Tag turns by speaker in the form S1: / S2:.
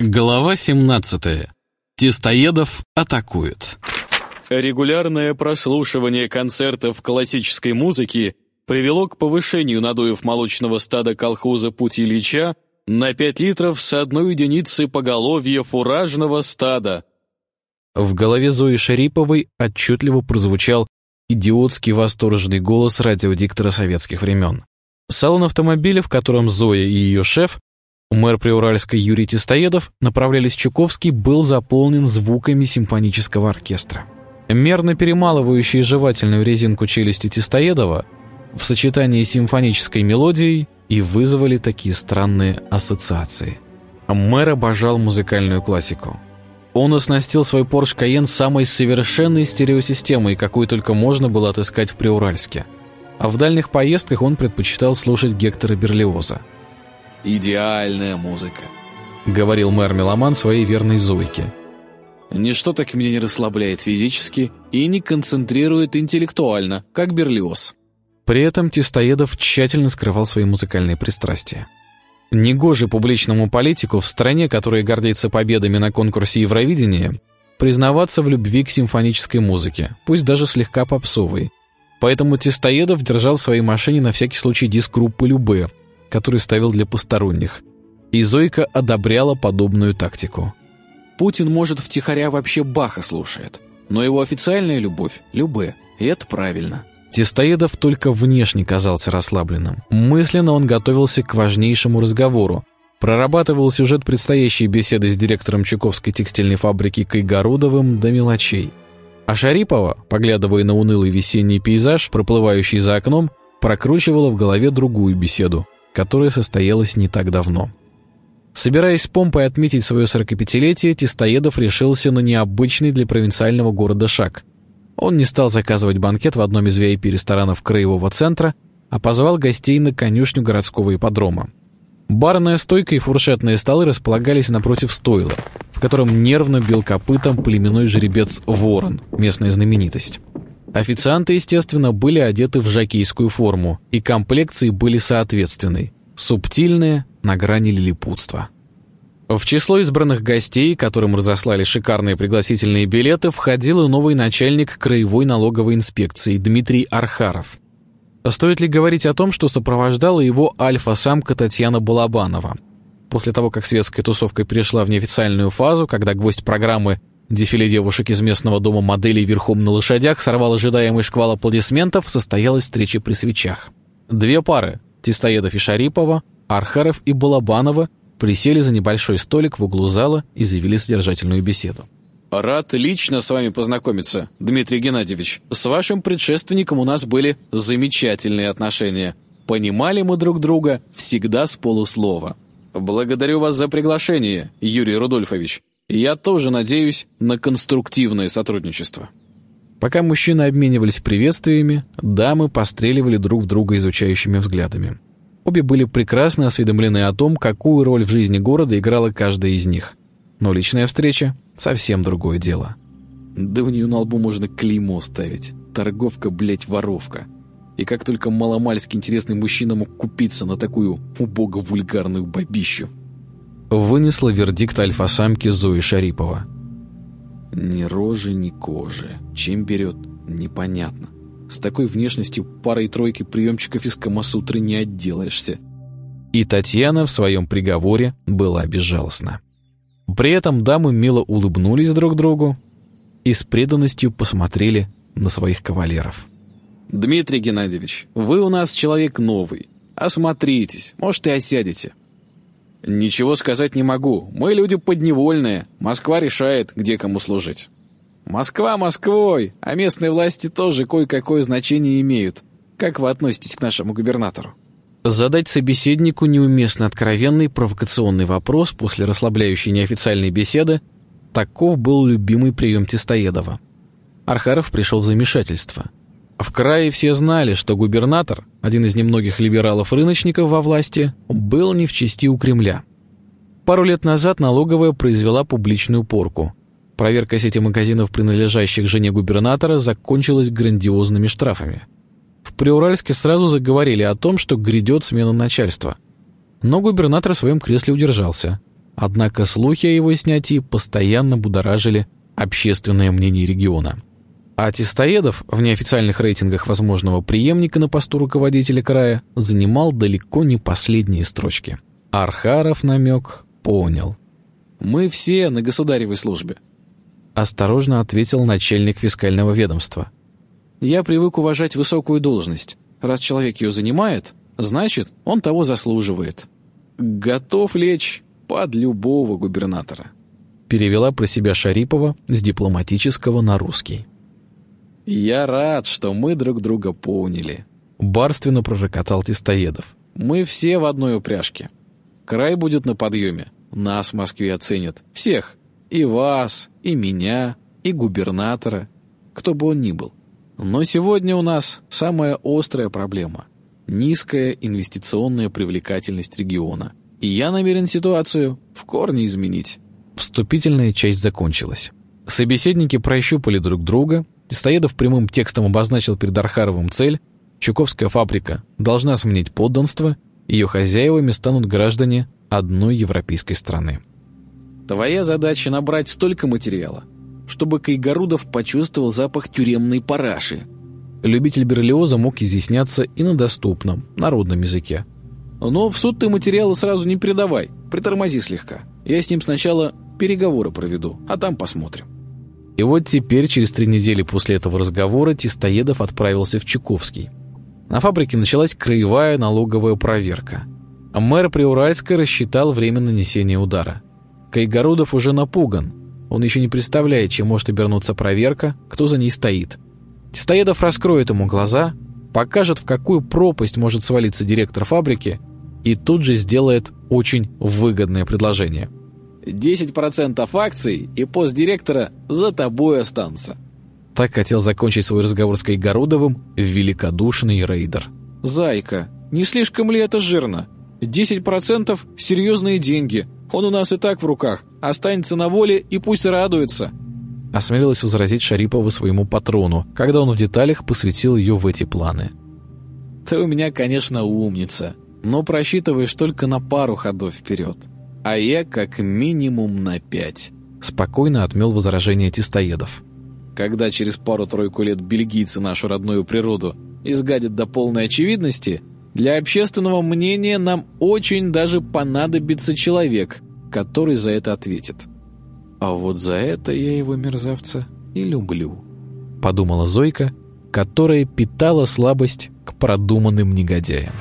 S1: Глава 17. Тестоедов атакуют.
S2: Регулярное прослушивание концертов классической музыки привело к повышению надуев молочного стада колхоза «Путь Ильича» на 5 литров с одной единицы поголовья фуражного стада.
S1: В голове Зои Шариповой отчетливо прозвучал идиотский восторженный голос радиодиктора советских времен. Салон автомобиля, в котором Зоя и ее шеф Мэр Приуральска Юрий Тестоедов направлялись Чуковский, был заполнен звуками симфонического оркестра. Мерно перемалывающие жевательную резинку челюсти Тестоедова в сочетании с симфонической мелодией и вызвали такие странные ассоциации. Мэр обожал музыкальную классику. Он оснастил свой Porsche Cayenne самой совершенной стереосистемой, какую только можно было отыскать в Приуральске. А в дальних поездках он предпочитал слушать Гектора Берлиоза –
S2: идеальная музыка», —
S1: говорил мэр Меломан своей верной Зойке.
S2: «Ничто так меня не расслабляет физически и не концентрирует интеллектуально, как Берлиоз».
S1: При этом Тестоедов тщательно скрывал свои музыкальные пристрастия. Негоже публичному политику в стране, которая гордится победами на конкурсе Евровидения, признаваться в любви к симфонической музыке, пусть даже слегка попсовой. Поэтому Тестоедов держал в своей машине на всякий случай диск группы «Любе», который ставил для посторонних. И Зойка одобряла подобную тактику.
S2: Путин, может, втихаря вообще Баха слушает, но его официальная любовь — Любе, и это правильно.
S1: Тестоедов только внешне казался расслабленным. Мысленно он готовился к важнейшему разговору, прорабатывал сюжет предстоящей беседы с директором Чуковской текстильной фабрики Кайгородовым до мелочей. А Шарипова, поглядывая на унылый весенний пейзаж, проплывающий за окном, прокручивала в голове другую беседу, которая состоялась не так давно. Собираясь с помпой отметить свое 45-летие, Тестоедов решился на необычный для провинциального города шаг. Он не стал заказывать банкет в одном из VIP-ресторанов краевого центра, а позвал гостей на конюшню городского ипподрома. Барная стойка и фуршетные столы располагались напротив стойла, в котором нервно бил копытом племенной жеребец Ворон, местная знаменитость. Официанты, естественно, были одеты в жакейскую форму, и комплекции были соответственной, субтильные, на грани лилипутства. В число избранных гостей, которым разослали шикарные пригласительные билеты, входил и новый начальник краевой налоговой инспекции Дмитрий Архаров. Стоит ли говорить о том, что сопровождала его альфа-самка Татьяна Балабанова? После того, как светская тусовка перешла в неофициальную фазу, когда гвоздь программы Дефиле девушек из местного дома моделей верхом на лошадях сорвал ожидаемый шквал аплодисментов, состоялась встреча при свечах. Две пары – Тистоедов и Шарипова, Архаров и Балабанова – присели за небольшой столик в углу зала и завели содержательную беседу.
S2: «Рад лично с вами познакомиться, Дмитрий Геннадьевич. С вашим предшественником у нас были замечательные отношения. Понимали мы друг друга всегда с полуслова. Благодарю вас за приглашение, Юрий Рудольфович я тоже надеюсь на конструктивное сотрудничество.
S1: Пока мужчины обменивались приветствиями, дамы постреливали друг в друга изучающими взглядами. Обе были прекрасно осведомлены о том, какую роль в жизни города играла каждая из них. Но личная встреча — совсем другое дело.
S2: Да в нее на лбу можно клеймо ставить. Торговка, блять, воровка. И как только маломальски интересный мужчина мог купиться на такую убого-вульгарную бабищу
S1: вынесла вердикт альфа-самки Зои Шарипова.
S2: Ни рожи, ни кожи. Чем берет, непонятно. С такой внешностью парой-тройки приемчиков из Камасутры не отделаешься.
S1: И Татьяна в своем приговоре была безжалостна. При этом дамы мило улыбнулись друг другу и с преданностью посмотрели на своих кавалеров.
S2: «Дмитрий Геннадьевич, вы у нас человек новый. Осмотритесь, может, и осядете. «Ничего сказать не могу. Мы люди подневольные. Москва решает, где кому служить». «Москва Москвой, а местные власти тоже кое-какое значение имеют. Как вы относитесь к нашему губернатору?»
S1: Задать собеседнику неуместно откровенный провокационный вопрос после расслабляющей неофициальной беседы – таков был любимый прием Тестоедова. Архаров пришел в замешательство. В крае все знали, что губернатор, один из немногих либералов-рыночников во власти, был не в чести у Кремля. Пару лет назад налоговая произвела публичную порку. Проверка сети магазинов, принадлежащих жене губернатора, закончилась грандиозными штрафами. В Приуральске сразу заговорили о том, что грядет смена начальства. Но губернатор в своем кресле удержался, Однако слухи о его снятии постоянно будоражили общественное мнение региона. А Тистоедов в неофициальных рейтингах возможного преемника на посту руководителя края занимал далеко не последние строчки. Архаров намек понял.
S2: «Мы все на государевой службе», —
S1: осторожно ответил начальник фискального ведомства.
S2: «Я привык уважать высокую должность. Раз человек ее занимает, значит, он того заслуживает. Готов лечь под любого губернатора».
S1: Перевела про себя Шарипова с дипломатического на русский.
S2: «Я рад, что мы друг друга поняли», —
S1: барственно пророкотал Тистоедов.
S2: «Мы все в одной упряжке. Край будет на подъеме. Нас в Москве оценят. Всех. И вас, и меня, и губернатора. Кто бы он ни был. Но сегодня у нас самая острая проблема – низкая инвестиционная привлекательность региона. И я намерен ситуацию в корне изменить.
S1: Вступительная часть закончилась. Собеседники прощупали друг друга. Стоедов прямым текстом обозначил перед Архаровым цель. Чуковская фабрика должна сменить подданство, ее хозяевами станут граждане одной европейской страны.
S2: Твоя задача набрать столько материала, чтобы Кайгородов почувствовал запах тюремной параши.
S1: Любитель Берлиоза мог изъясняться и на доступном, народном языке.
S2: Но в суд ты материалы сразу не передавай, притормози слегка. Я с ним сначала переговоры проведу, а там посмотрим.
S1: И вот теперь, через три недели после этого разговора, Тистоедов отправился в Чуковский. На фабрике началась краевая налоговая проверка. Мэр Приуральска рассчитал время нанесения удара. Кайгородов уже напуган, он еще не представляет, чем может обернуться проверка, кто за ней стоит. Стоедов раскроет ему глаза, покажет, в какую пропасть может свалиться директор фабрики, и тут же сделает очень выгодное предложение.
S2: 10% акций и пост директора за тобой останутся.
S1: Так хотел закончить свой разговор с Кайгородовым великодушный рейдер.
S2: «Зайка, не слишком ли это жирно? 10% — серьезные деньги. Он у нас и так в руках. Останется на воле и пусть радуется».
S1: Осмелилась возразить Шарипова своему патрону, когда он в деталях посвятил ее в эти планы.
S2: «Ты у меня, конечно, умница, но просчитываешь только на пару ходов вперед. А я как минимум на пять».
S1: Спокойно отмел возражение Тистоедов.
S2: «Когда через пару-тройку лет бельгийцы нашу родную природу изгадят до полной очевидности, для общественного мнения нам очень даже понадобится человек, который за это ответит. А вот за это я его, мерзавца, и люблю», — подумала Зойка, которая питала слабость к продуманным негодяям.